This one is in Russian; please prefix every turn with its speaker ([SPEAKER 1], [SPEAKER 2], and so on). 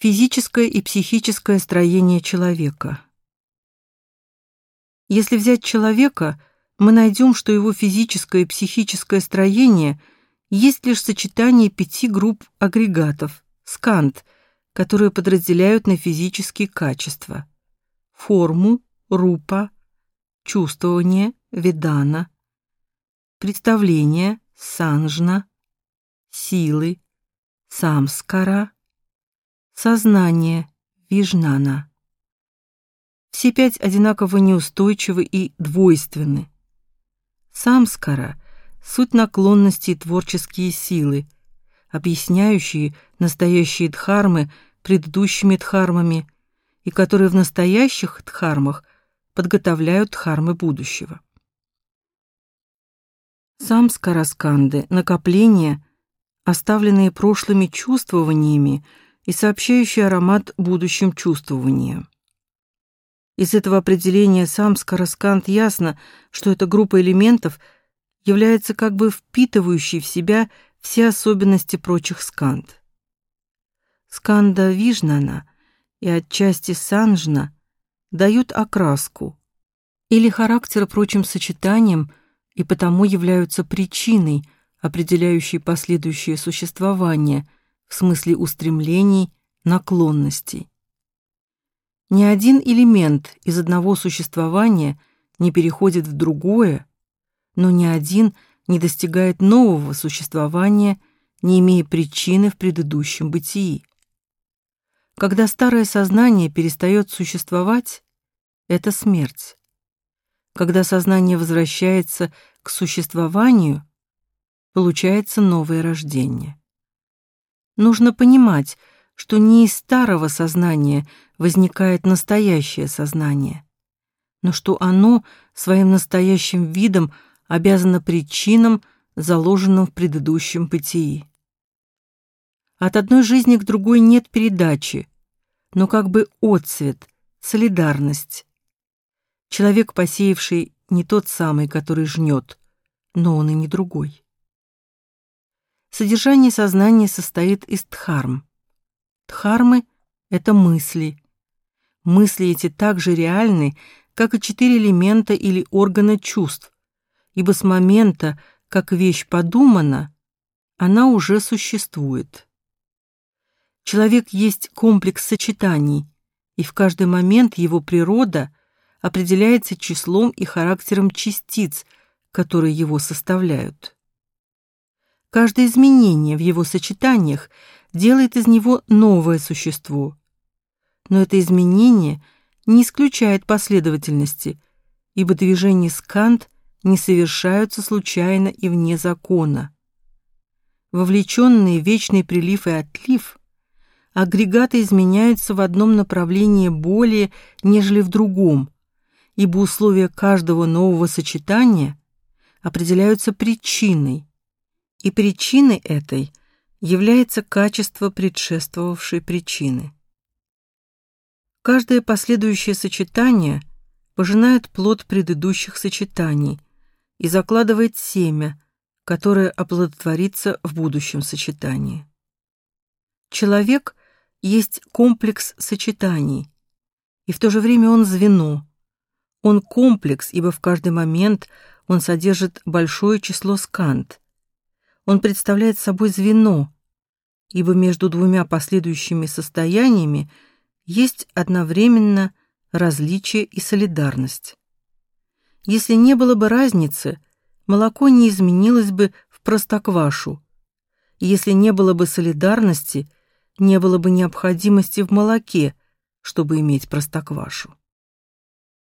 [SPEAKER 1] Физическое и психическое строение человека. Если взять человека, мы найдем, что его физическое и психическое строение есть лишь сочетание пяти групп агрегатов, скант, которые подразделяют на физические качества: форму, рупа, чувствование, видана, представление, санжна, силы, самскара, сознание, вижнана. Все пять одинаково неустойчивы и двойственны. Самскара — суть наклонности и творческие силы, объясняющие настоящие дхармы предыдущими дхармами и которые в настоящих дхармах подготовляют дхармы будущего. Самскара-сканды — накопления, оставленные прошлыми чувствованиями и сообщающие аромат будущим чувствованиям. Из этого определения самскара-сканд ясно, что эта группа элементов является как бы впитывающей в себя все особенности прочих сканд. Сканда Вижнана и отчасти Санжна дают окраску или характер прочим сочетаниям и потому являются причиной, определяющей последующее существование в смысле устремлений, наклонностей. Ни один элемент из одного существования не переходит в другое, но ни один не достигает нового существования, не имея причины в предыдущем бытии. Когда старое сознание перестает существовать, это смерть. Когда сознание возвращается к существованию, получается новое рождение. Нужно понимать, что не из старого сознания возникает настоящее сознание, но что оно своим настоящим видом обязано причинам, заложенным в предыдущем бытии. От одной жизни к другой нет передачи, но как бы отцвет, солидарность, Человек, посеявший не тот самый, который жнет, но он и не другой. Содержание сознания состоит из дхарм. Дхармы — это мысли. Мысли эти так же реальны, как и четыре элемента или органа чувств, ибо с момента, как вещь подумана, она уже существует. Человек есть комплекс сочетаний, и в каждый момент его природа определяется числом и характером частиц, которые его составляют. Каждое изменение в его сочетаниях делает из него новое существо. Но это изменение не исключает последовательности, ибо движения скант не совершаются случайно и вне закона. Вовлеченные в вечный прилив и отлив, агрегаты изменяются в одном направлении более, нежели в другом – ибо условия каждого нового сочетания определяются причиной, и причиной этой является качество предшествовавшей причины. Каждое последующее сочетание пожинает плод предыдущих сочетаний и закладывает семя, которое оплодотворится в будущем сочетании. Человек есть комплекс сочетаний, и в то же время он звено, он комплекс, ибо в каждый момент он содержит большое число скант. Он представляет собой звено, ибо между двумя последующими состояниями есть одновременно различие и солидарность. Если не было бы разницы, молоко не изменилось бы в простоквашу. Если не было бы солидарности, не было бы необходимости в молоке, чтобы иметь простоквашу.